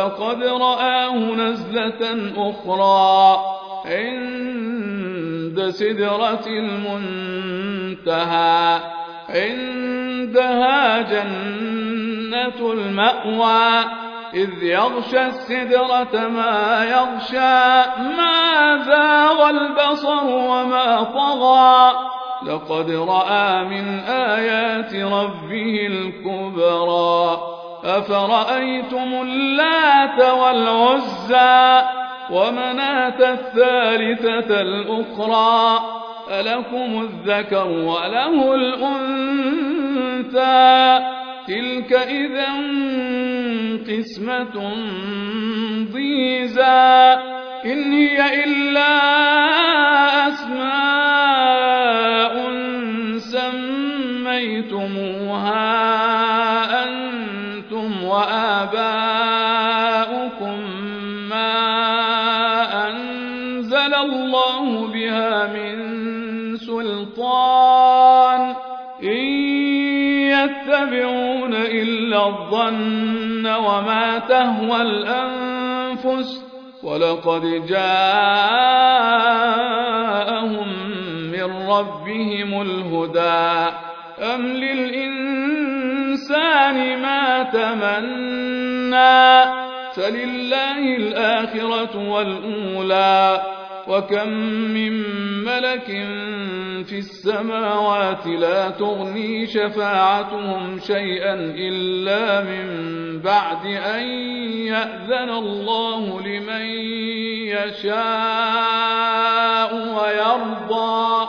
ولقد رآه نزلة أخرى عند سدرة المنتهى عندها جنة المأوى إذ يغشى السدرة ما يغشى ما زاغ البصر وما طغى. لقد رأى من آيات ربه الكبرى. أفرأيتم اللات والعزى ومناة الثالثة الأخرى ألكم الذكر وله الأنثى تلك إذا قسمة ضيزى إن هي إلا أسماء سميتموها أنتم وآباؤكم ما أنزل الله بها من سلطان إن يتبعون إلا الظن وما تهوى الأنفس ولقد جاءهم من ربهم الهدى أم للإنسان ما تمنى فلله الآخرة والأولى وكم من ملك في السماوات لا تغني شفاعتهم شيئا إلا من بعد أن يأذن الله لمن يشاء ويرضى.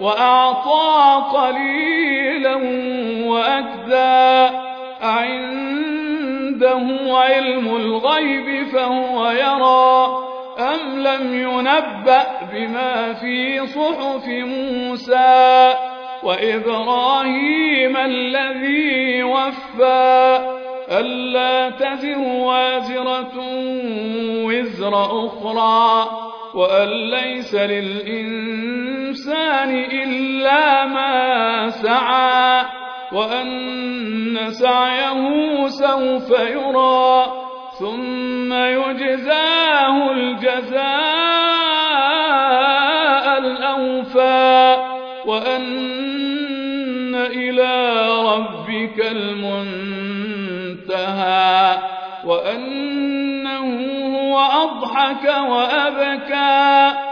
وأعطى قليلا وأكدى أعنده علم الغيب فهو يرى. أم لم ينبأ بما في صحف موسى وإبراهيم الذي وفى. ألا تزر وازرة وزر أخرى. وأن ليس للإنسان إلا ما سعى وأن سعيه سوف يرى ثم يجزاه الجزاء الأوفى وأن إلى ربك المنتهى وأنه هو أضحك وأبكى.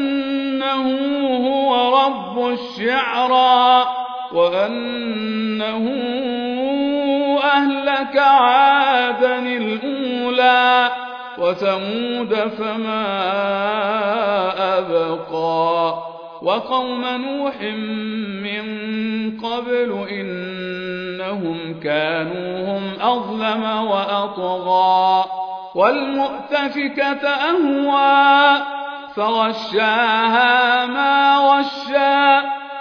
الشعرى وأنه أهلك عادا الأولى وثمود فما أبقى وقوم نوح من قبل إنهم كانوا هم أظلم وأطغى والمؤتفكة أهوى فغشاها ما غشى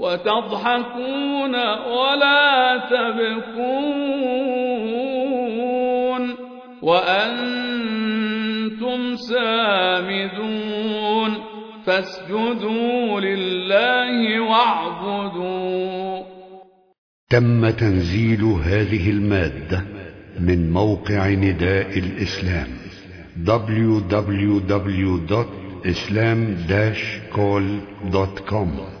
وتضحكون ولا تبكون وأنتم سامدون فاسجدوا لله واعبدوا. تم تنزيل هذه المادة من موقع نداء الإسلام www.islam-call.com